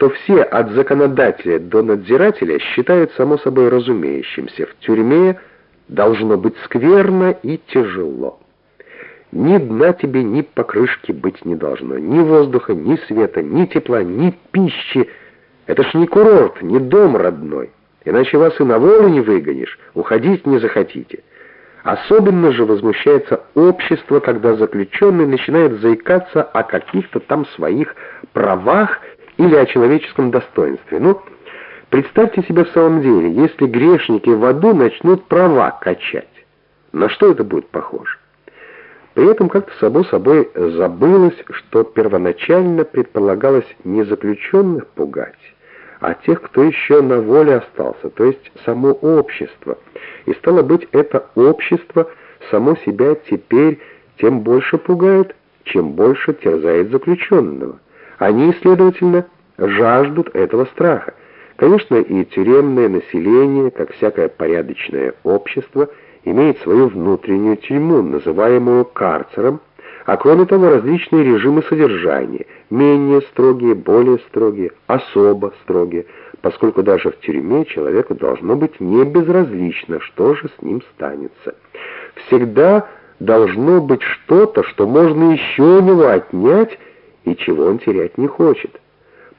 что все от законодателя до надзирателя считают само собой разумеющимся. В тюрьме должно быть скверно и тяжело. Ни дна тебе, ни покрышки быть не должно, ни воздуха, ни света, ни тепла, ни пищи. Это ж не курорт, не дом родной. Иначе вас и на волю не выгонишь, уходить не захотите. Особенно же возмущается общество, когда заключенный начинает заикаться о каких-то там своих правах или о человеческом достоинстве. Ну, представьте себе в самом деле, если грешники в аду начнут права качать. На что это будет похоже? При этом как-то само собой забылось, что первоначально предполагалось не заключенных пугать, а тех, кто еще на воле остался, то есть само общество. И стало быть, это общество само себя теперь тем больше пугает, чем больше терзает заключенного. Они, следовательно, жаждут этого страха. Конечно, и тюремное население, как всякое порядочное общество, имеет свою внутреннюю тюрьму, называемую карцером, а кроме того различные режимы содержания, менее строгие, более строгие, особо строгие, поскольку даже в тюрьме человеку должно быть не безразлично, что же с ним станется. Всегда должно быть что-то, что можно еще у него отнять и чего он терять не хочет.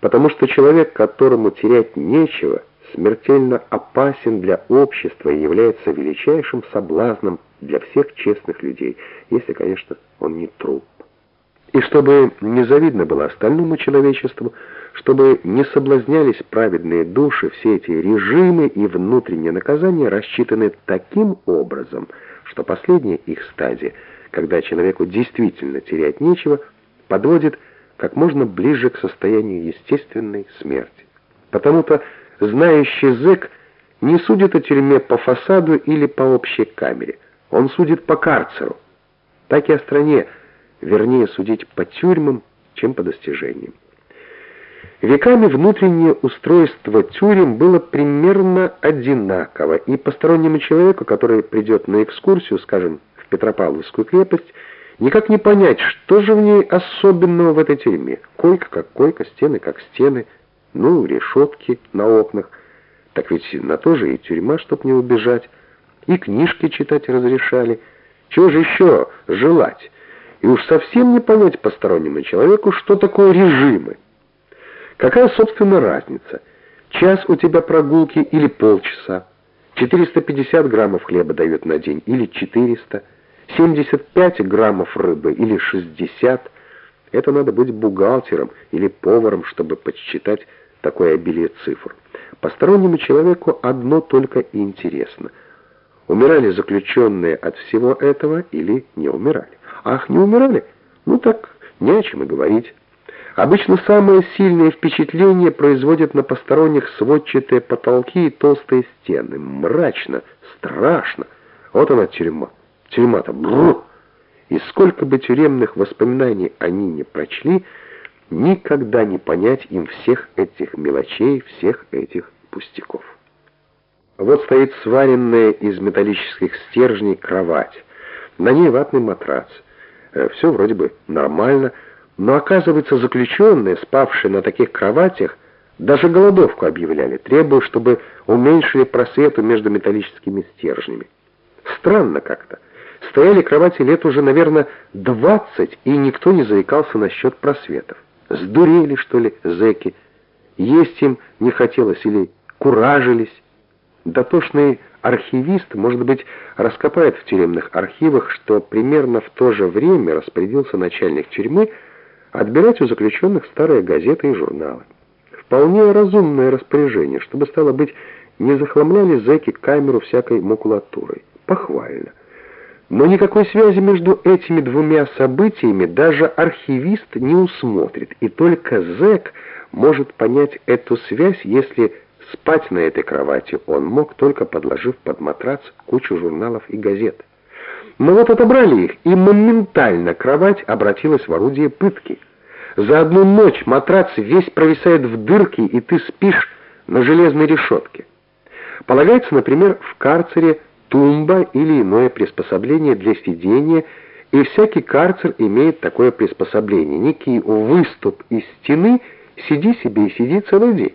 Потому что человек, которому терять нечего, смертельно опасен для общества и является величайшим соблазном для всех честных людей, если, конечно, он не труп. И чтобы не завидно было остальному человечеству, чтобы не соблазнялись праведные души, все эти режимы и внутренние наказания рассчитаны таким образом, что последняя их стадия, когда человеку действительно терять нечего, подводит как можно ближе к состоянию естественной смерти. Потому-то знающий зэк не судит о тюрьме по фасаду или по общей камере. Он судит по карцеру. Так и о стране, вернее судить по тюрьмам, чем по достижениям. Веками внутреннее устройство тюрем было примерно одинаково, и постороннему человеку, который придет на экскурсию, скажем, в Петропавловскую крепость, никак не понять, что же в ней особенного в этой тюрьме. Койка как койка, стены как стены, ну, решетки на окнах. Так ведь на то же и тюрьма, чтоб не убежать. И книжки читать разрешали. Чего же еще желать? И уж совсем не понять постороннему человеку, что такое режимы. Какая, собственно, разница? Час у тебя прогулки или полчаса? 450 граммов хлеба дает на день или 400? 75 граммов рыбы или 60? Это надо быть бухгалтером или поваром, чтобы подсчитать такое обилие цифр. Постороннему человеку одно только и интересно. Умирали заключенные от всего этого или не умирали? Ах, не умирали? Ну так, не о чем и говорить. Обычно самое сильное впечатление производят на посторонних сводчатые потолки и толстые стены. Мрачно, страшно. Вот она тюрьма. Тюрьма-то, бррр! И сколько бы тюремных воспоминаний они не прочли, никогда не понять им всех этих мелочей, всех этих пустяков. Вот стоит сваренная из металлических стержней кровать. На ней ватный матрац. Э, Все вроде бы нормально, но оказывается заключенные, спавшие на таких кроватях, даже голодовку объявляли, требуя, чтобы уменьшили просвету между металлическими стержнями. Странно как-то. Стояли кровати лет уже, наверное, двадцать, и никто не заикался насчет просветов. Сдурели, что ли, зэки? Есть им не хотелось или куражились? Дотошный архивист, может быть, раскопает в тюремных архивах, что примерно в то же время распорядился начальник тюрьмы отбирать у заключенных старые газеты и журналы. Вполне разумное распоряжение, чтобы, стало быть, не захламляли зэки камеру всякой макулатурой. Похвально. Но никакой связи между этими двумя событиями даже архивист не усмотрит, и только зэк может понять эту связь, если спать на этой кровати он мог, только подложив под матрац кучу журналов и газет. Но вот отобрали их, и моментально кровать обратилась в орудие пытки. За одну ночь матрац весь провисает в дырке, и ты спишь на железной решетке. Полагается, например, в карцере тумба или иное приспособление для сидения, и всякий карцер имеет такое приспособление, некий выступ из стены Сиди себе и сиди целый день.